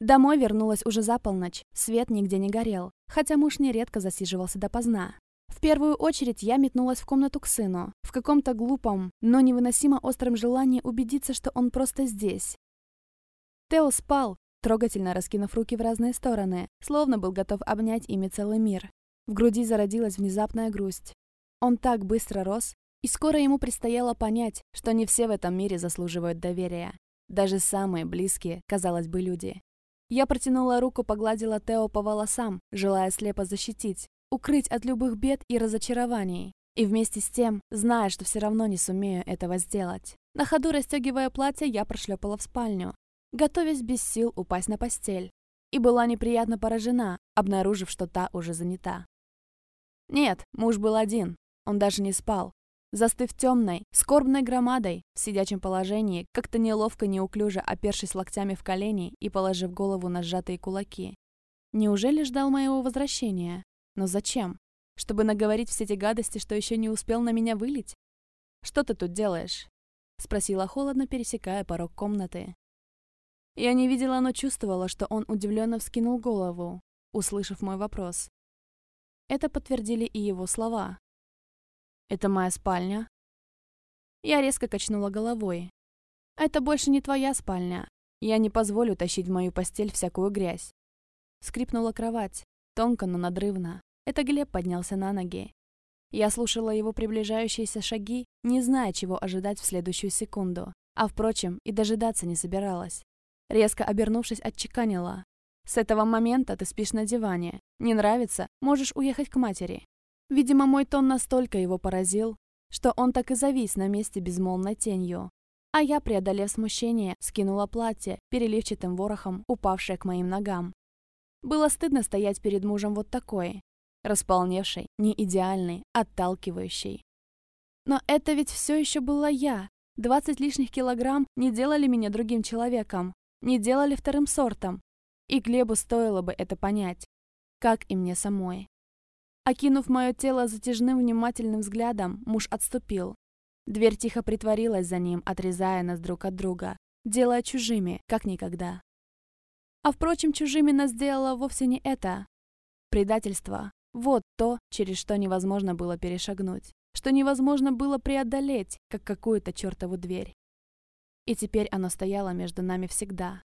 Домой вернулась уже за полночь, свет нигде не горел, хотя муж нередко засиживался допоздна. В первую очередь я метнулась в комнату к сыну, в каком-то глупом, но невыносимо остром желании убедиться, что он просто здесь. Тео спал, трогательно раскинув руки в разные стороны, словно был готов обнять ими целый мир. В груди зародилась внезапная грусть. Он так быстро рос, и скоро ему предстояло понять, что не все в этом мире заслуживают доверия. Даже самые близкие, казалось бы, люди. Я протянула руку, погладила Тео по волосам, желая слепо защитить, укрыть от любых бед и разочарований. И вместе с тем, зная, что все равно не сумею этого сделать. На ходу расстегивая платье, я прошлепала в спальню, готовясь без сил упасть на постель. И была неприятно поражена, обнаружив, что та уже занята. Нет, муж был один. Он даже не спал, Застыв темной, скорбной громадой, в сидячем положении, как-то неловко, неуклюже опершись локтями в колени и положив голову на сжатые кулаки. Неужели ждал моего возвращения? Но зачем? Чтобы наговорить все эти гадости, что еще не успел на меня вылить? «Что ты тут делаешь?» Спросила холодно, пересекая порог комнаты. Я не видела, но чувствовала, что он удивленно вскинул голову, услышав мой вопрос. Это подтвердили и его слова. «Это моя спальня?» Я резко качнула головой. «Это больше не твоя спальня. Я не позволю тащить в мою постель всякую грязь». Скрипнула кровать, тонко, но надрывно. Это Глеб поднялся на ноги. Я слушала его приближающиеся шаги, не зная, чего ожидать в следующую секунду. А впрочем, и дожидаться не собиралась. Резко обернувшись, отчеканила. «С этого момента ты спишь на диване. Не нравится? Можешь уехать к матери. Видимо, мой тон настолько его поразил, что он так и завис на месте безмолвной тенью. А я, преодолев смущение, скинула платье, переливчатым ворохом, упавшее к моим ногам. Было стыдно стоять перед мужем вот такой, располневшей, не идеальной, отталкивающей. Но это ведь все еще была я. Двадцать лишних килограмм не делали меня другим человеком, не делали вторым сортом. И Глебу стоило бы это понять, как и мне самой. Окинув мое тело затяжным внимательным взглядом, муж отступил. Дверь тихо притворилась за ним, отрезая нас друг от друга, делая чужими, как никогда. А впрочем, чужими нас сделало вовсе не это. Предательство. Вот то, через что невозможно было перешагнуть, что невозможно было преодолеть, как какую-то чертову дверь. И теперь оно стояло между нами всегда.